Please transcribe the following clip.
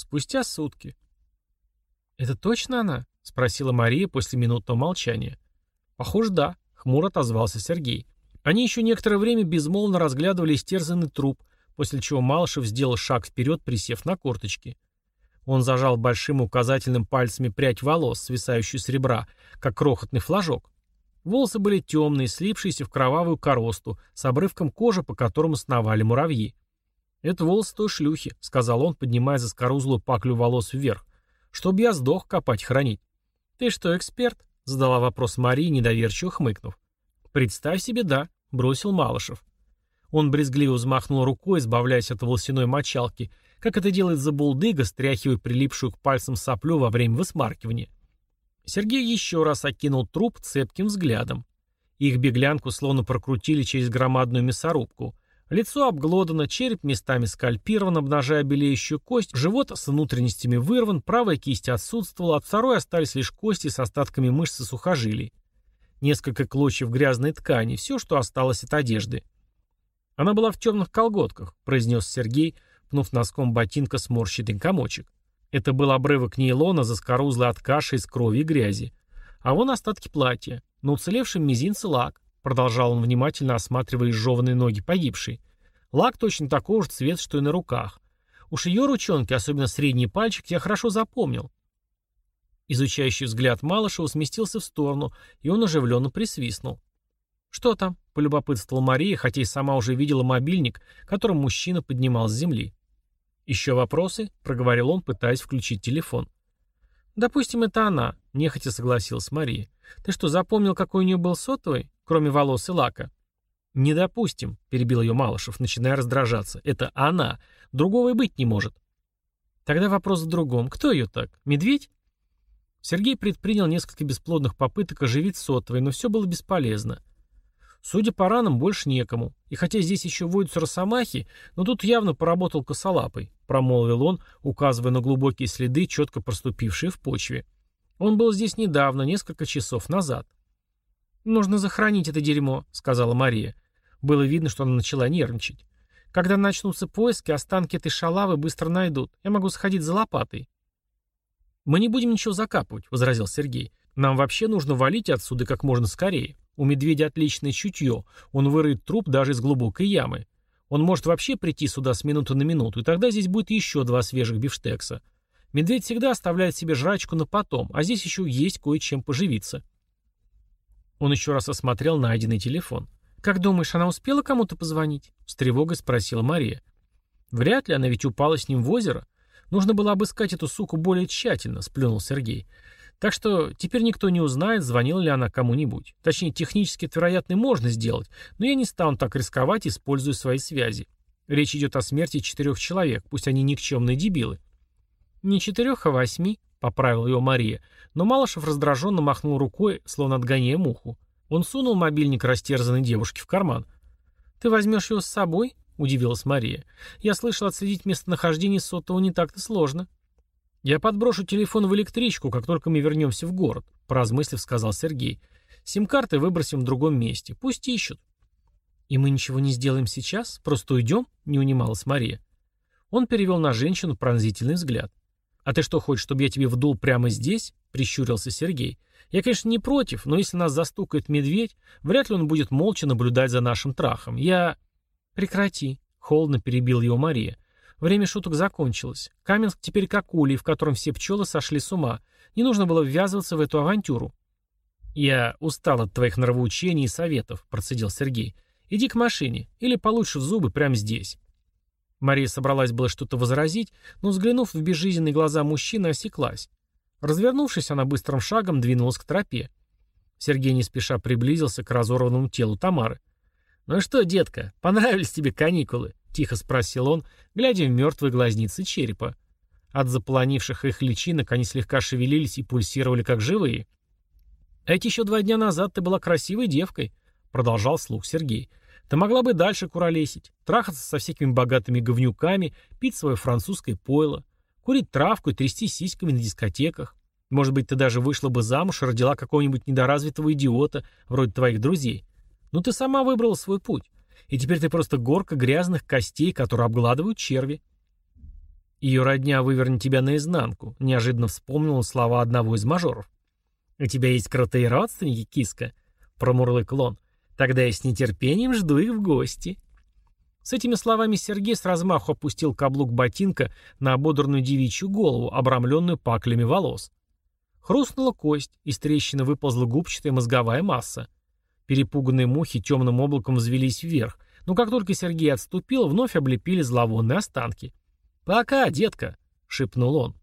Спустя сутки. «Это точно она?» — спросила Мария после минутного молчания. «Похоже, да», — хмуро отозвался Сергей. Они еще некоторое время безмолвно разглядывали истерзанный труп, после чего Малышев сделал шаг вперед, присев на корточки. Он зажал большим указательным пальцами прядь волос, свисающую с ребра, как крохотный флажок. Волосы были темные, слипшиеся в кровавую коросту, с обрывком кожи, по которому сновали муравьи. «Это волосы той шлюхи», — сказал он, поднимая заскорузлую паклю волос вверх. «Чтоб я сдох копать хранить». «Ты что, эксперт?» — задала вопрос Марии, недоверчиво хмыкнув. «Представь себе, да», — бросил Малышев. Он брезгливо взмахнул рукой, избавляясь от волосяной мочалки, как это делает забулдыга, стряхивая прилипшую к пальцам соплю во время высмаркивания. Сергей еще раз окинул труп цепким взглядом. Их беглянку словно прокрутили через громадную мясорубку. Лицо обглодано, череп местами скальпирован, обнажая белеющую кость, живот с внутренностями вырван, правая кисть отсутствовала, от второй остались лишь кости с остатками мышц и сухожилий. Несколько клочьев грязной ткани, все, что осталось от одежды. «Она была в темных колготках», — произнес Сергей, пнув носком ботинка сморщенный комочек. Это был обрывок нейлона, заскорузлый от каши из крови и грязи. А вон остатки платья. На уцелевшем мизинце лак. Продолжал он внимательно осматривая изжеванные ноги погибшей. Лак точно такого же цвета, что и на руках. Уж ее ручонки, особенно средний пальчик, я хорошо запомнил. Изучающий взгляд Малышева сместился в сторону, и он оживленно присвистнул. «Что там?» — полюбопытствовала Мария, хотя и сама уже видела мобильник, которым мужчина поднимал с земли. «Еще вопросы?» — проговорил он, пытаясь включить телефон. «Допустим, это она», — нехотя согласилась Мария. «Ты что, запомнил, какой у нее был сотовый, кроме волос и лака?» «Не допустим», — перебил ее Малышев, начиная раздражаться. «Это она. Другого и быть не может». «Тогда вопрос в другом. Кто ее так? Медведь?» Сергей предпринял несколько бесплодных попыток оживить сотовый, но все было бесполезно. Судя по ранам, больше некому. И хотя здесь еще водятся росомахи, но тут явно поработал косолапой, промолвил он, указывая на глубокие следы, четко проступившие в почве. Он был здесь недавно, несколько часов назад. «Нужно захоронить это дерьмо», — сказала Мария. Было видно, что она начала нервничать. «Когда начнутся поиски, останки этой шалавы быстро найдут. Я могу сходить за лопатой». «Мы не будем ничего закапывать», — возразил Сергей. «Нам вообще нужно валить отсюда как можно скорее. У медведя отличное чутье. Он вырыет труп даже из глубокой ямы. Он может вообще прийти сюда с минуты на минуту, и тогда здесь будет еще два свежих бифштекса. Медведь всегда оставляет себе жрачку на потом, а здесь еще есть кое-чем поживиться». Он еще раз осмотрел найденный телефон. «Как думаешь, она успела кому-то позвонить?» — с тревогой спросила Мария. «Вряд ли, она ведь упала с ним в озеро. Нужно было обыскать эту суку более тщательно», — сплюнул Сергей. Так что теперь никто не узнает, звонила ли она кому-нибудь. Точнее, технически это, вероятно, можно сделать, но я не стану так рисковать, используя свои связи. Речь идет о смерти четырех человек, пусть они никчемные дебилы. «Не четырех, а восьми», — поправила его Мария, но Малышев раздраженно махнул рукой, словно отгоняя муху. Он сунул мобильник растерзанной девушке в карман. «Ты возьмешь его с собой?» — удивилась Мария. «Я слышал, отследить местонахождение сотового не так-то сложно». «Я подброшу телефон в электричку, как только мы вернемся в город», — поразмыслив, сказал Сергей. «Сим-карты выбросим в другом месте. Пусть ищут». «И мы ничего не сделаем сейчас? Просто уйдем?» — не унималась Мария. Он перевел на женщину пронзительный взгляд. «А ты что, хочешь, чтобы я тебе вдул прямо здесь?» — прищурился Сергей. «Я, конечно, не против, но если нас застукает медведь, вряд ли он будет молча наблюдать за нашим трахом. Я...» «Прекрати», — холодно перебил его Мария. Время шуток закончилось. Каменск теперь как улей, в котором все пчелы сошли с ума. Не нужно было ввязываться в эту авантюру. «Я устал от твоих нравоучений и советов», — процедил Сергей. «Иди к машине. Или получше в зубы прямо здесь». Мария собралась было что-то возразить, но, взглянув в безжизненные глаза мужчины, осеклась. Развернувшись, она быстрым шагом двинулась к тропе. Сергей не спеша приблизился к разорванному телу Тамары. «Ну что, детка, понравились тебе каникулы?» — тихо спросил он, глядя в мертвые глазницы черепа. От заполонивших их личинок они слегка шевелились и пульсировали, как живые. «А ведь еще два дня назад ты была красивой девкой», — продолжал слух Сергей. «Ты могла бы дальше куролесить, трахаться со всякими богатыми говнюками, пить свое французское пойло, курить травку и трясти сиськами на дискотеках. Может быть, ты даже вышла бы замуж и родила какого-нибудь недоразвитого идиота, вроде твоих друзей. Но ты сама выбрала свой путь. И теперь ты просто горка грязных костей, которые обгладывают черви. Ее родня вывернет тебя наизнанку», — неожиданно вспомнил слова одного из мажоров. «У тебя есть крутые родственники, киска?» — промурлыкал он. «Тогда я с нетерпением жду их в гости». С этими словами Сергей с размаху опустил каблук ботинка на ободранную девичью голову, обрамленную паклями волос. Хрустнула кость, из трещины выползла губчатая мозговая масса. Перепуганные мухи темным облаком взвелись вверх, но как только Сергей отступил, вновь облепили зловонные останки. «Пока, детка!» — шепнул он.